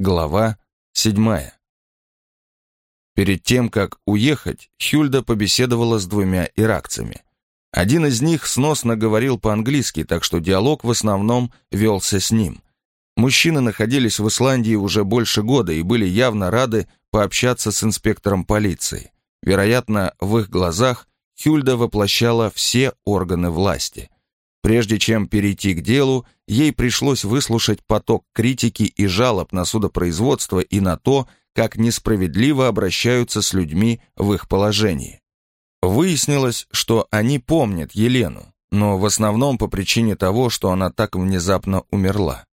Глава седьмая. Перед тем, как уехать, Хюльда побеседовала с двумя иракцами. Один из них сносно говорил по-английски, так что диалог в основном велся с ним. Мужчины находились в Исландии уже больше года и были явно рады пообщаться с инспектором полиции. Вероятно, в их глазах Хюльда воплощала все органы власти. Прежде чем перейти к делу, ей пришлось выслушать поток критики и жалоб на судопроизводство и на то, как несправедливо обращаются с людьми в их положении. Выяснилось, что они помнят Елену, но в основном по причине того, что она так внезапно умерла.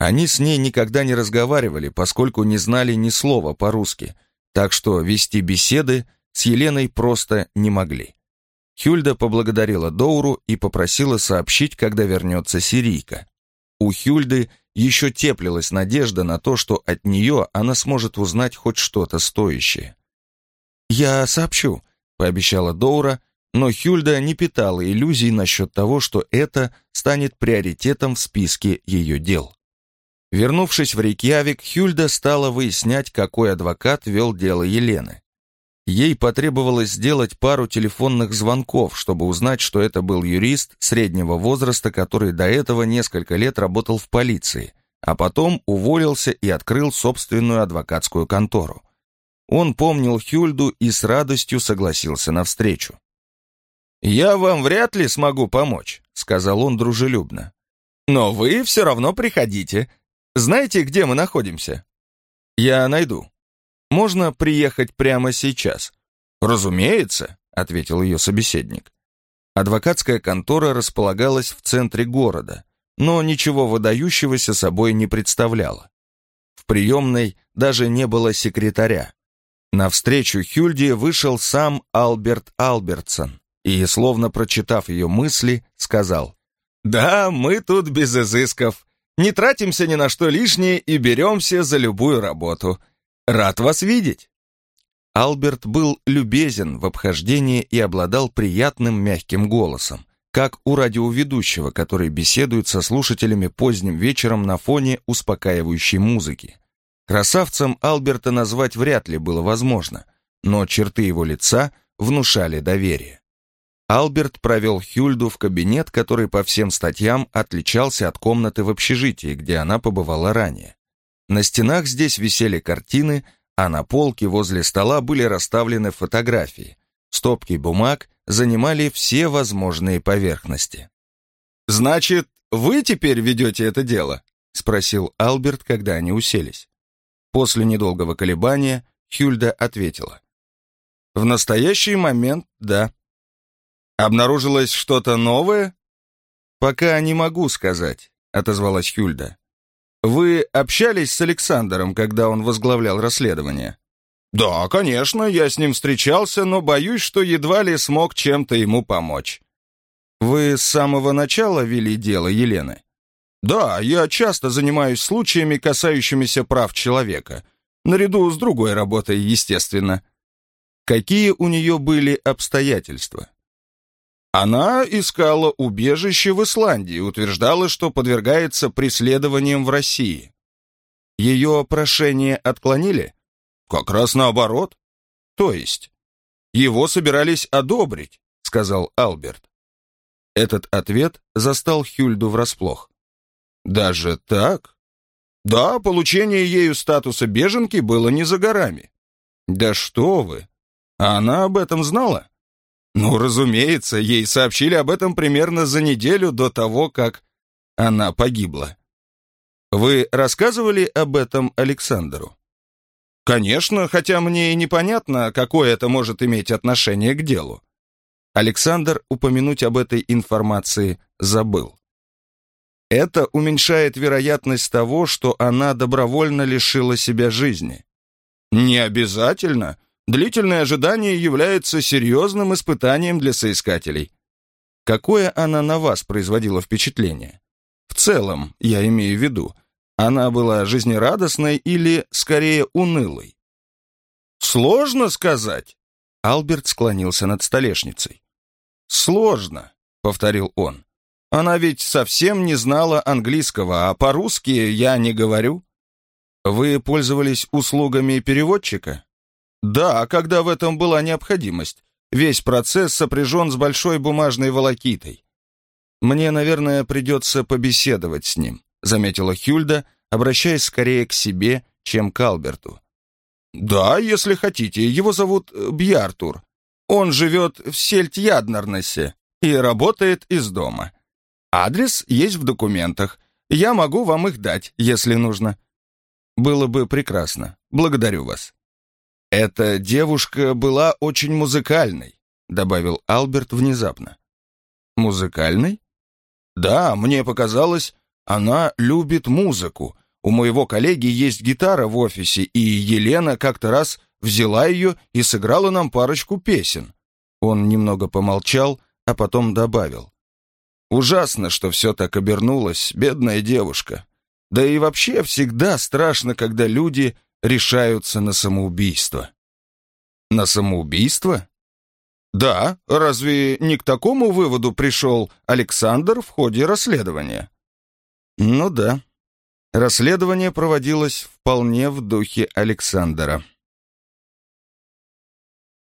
Они с ней никогда не разговаривали, поскольку не знали ни слова по-русски, так что вести беседы с Еленой просто не могли. Хюльда поблагодарила Доуру и попросила сообщить, когда вернется сирийка. У Хюльды еще теплилась надежда на то, что от нее она сможет узнать хоть что-то стоящее. «Я сообщу», — пообещала Доура, но Хюльда не питала иллюзий насчет того, что это станет приоритетом в списке ее дел. Вернувшись в Рейкьявик, Хюльда стала выяснять, какой адвокат вел дело Елены. Ей потребовалось сделать пару телефонных звонков, чтобы узнать, что это был юрист среднего возраста, который до этого несколько лет работал в полиции, а потом уволился и открыл собственную адвокатскую контору. Он помнил Хюльду и с радостью согласился на встречу. «Я вам вряд ли смогу помочь», — сказал он дружелюбно. «Но вы все равно приходите. Знаете, где мы находимся?» «Я найду», можно приехать прямо сейчас?» «Разумеется», — ответил ее собеседник. Адвокатская контора располагалась в центре города, но ничего выдающегося собой не представляла. В приемной даже не было секретаря. Навстречу Хюльде вышел сам Альберт Альбертсон и, словно прочитав ее мысли, сказал, «Да, мы тут без изысков. Не тратимся ни на что лишнее и беремся за любую работу. Рад вас видеть!» Алберт был любезен в обхождении и обладал приятным мягким голосом, как у радиоведущего, который беседует со слушателями поздним вечером на фоне успокаивающей музыки. Красавцем Алберта назвать вряд ли было возможно, но черты его лица внушали доверие. Алберт провел Хюльду в кабинет, который по всем статьям отличался от комнаты в общежитии, где она побывала ранее. На стенах здесь висели картины, а на полке возле стола были расставлены фотографии. Стопки бумаг занимали все возможные поверхности. «Значит, вы теперь ведете это дело?» — спросил Алберт, когда они уселись. После недолгого колебания Хюльда ответила. «В настоящий момент, да». «Обнаружилось что-то новое?» «Пока не могу сказать», — отозвалась Хюльда. Вы общались с Александром, когда он возглавлял расследование? Да, конечно, я с ним встречался, но боюсь, что едва ли смог чем-то ему помочь. Вы с самого начала вели дело Елены? Да, я часто занимаюсь случаями, касающимися прав человека. Наряду с другой работой, естественно. Какие у нее были обстоятельства? Она искала убежище в Исландии, утверждала, что подвергается преследованиям в России. Ее прошение отклонили? Как раз наоборот. То есть, его собирались одобрить, сказал Алберт. Этот ответ застал Хюльду врасплох. Даже так? Да, получение ею статуса беженки было не за горами. Да что вы! А она об этом знала? Ну, разумеется, ей сообщили об этом примерно за неделю до того, как она погибла. Вы рассказывали об этом Александру? Конечно, хотя мне и непонятно, какое это может иметь отношение к делу. Александр упомянуть об этой информации забыл. Это уменьшает вероятность того, что она добровольно лишила себя жизни. Не обязательно. Длительное ожидание является серьезным испытанием для соискателей. Какое она на вас производила впечатление? В целом, я имею в виду, она была жизнерадостной или, скорее, унылой? Сложно сказать. Алберт склонился над столешницей. «Сложно», — повторил он. «Она ведь совсем не знала английского, а по-русски я не говорю». Вы пользовались услугами переводчика? Да, когда в этом была необходимость. Весь процесс сопряжен с большой бумажной волокитой. Мне, наверное, придется побеседовать с ним, заметила Хюльда, обращаясь скорее к себе, чем к Алберту. Да, если хотите, его зовут э, Бьяртур. Он живет в Сельтьяднарнесе и работает из дома. Адрес есть в документах. Я могу вам их дать, если нужно. Было бы прекрасно. Благодарю вас. Эта девушка была очень музыкальной, добавил Алберт внезапно. Музыкальной? Да, мне показалось, она любит музыку. У моего коллеги есть гитара в офисе, и Елена как-то раз взяла ее и сыграла нам парочку песен. Он немного помолчал, а потом добавил. Ужасно, что все так обернулось, бедная девушка. Да и вообще всегда страшно, когда люди решаются на самоубийство. На самоубийство? Да, разве не к такому выводу пришел Александр в ходе расследования? Ну да. Расследование проводилось вполне в духе Александра.